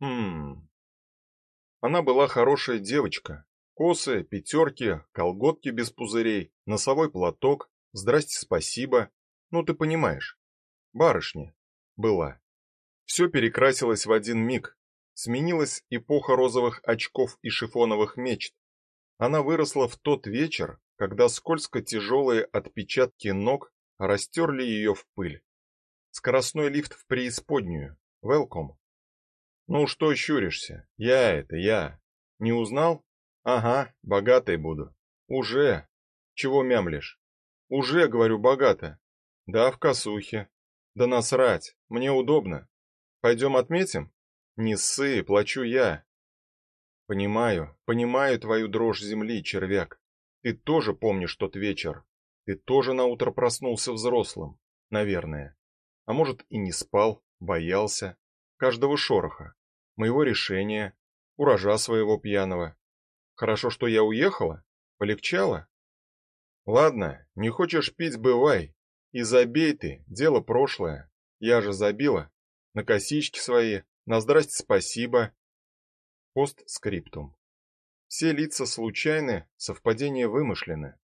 Хм. Она была хорошая девочка. Косы, пятерки, колготки без пузырей, носовой платок. Здрасте, спасибо. Ну ты понимаешь. Барышня была. Все перекрасилось в один миг. Сменилась эпоха розовых очков и шифоновых мечт. Она выросла в тот вечер, когда скользко-тяжелые отпечатки ног растерли ее в пыль. Скоростной лифт в преисподнюю. Welcome. Ну что щуришься? Я это, я. Не узнал? Ага, богатой буду. Уже. Чего мямлишь? Уже, говорю, богато. Да, в косухе. Да насрать, мне удобно. Пойдем отметим? Не ссы, плачу я. Понимаю, понимаю твою дрожь земли, червяк. Ты тоже помнишь тот вечер. Ты тоже на утро проснулся взрослым, наверное. А может, и не спал, боялся каждого шороха, моего решения, урожа своего пьяного. Хорошо, что я уехала, полегчало. Ладно, не хочешь пить бывай. И забей ты, дело прошлое. Я же забила на косички свои, на здрасте, спасибо. Постскриптум. Все лица случайны, совпадения вымышлены.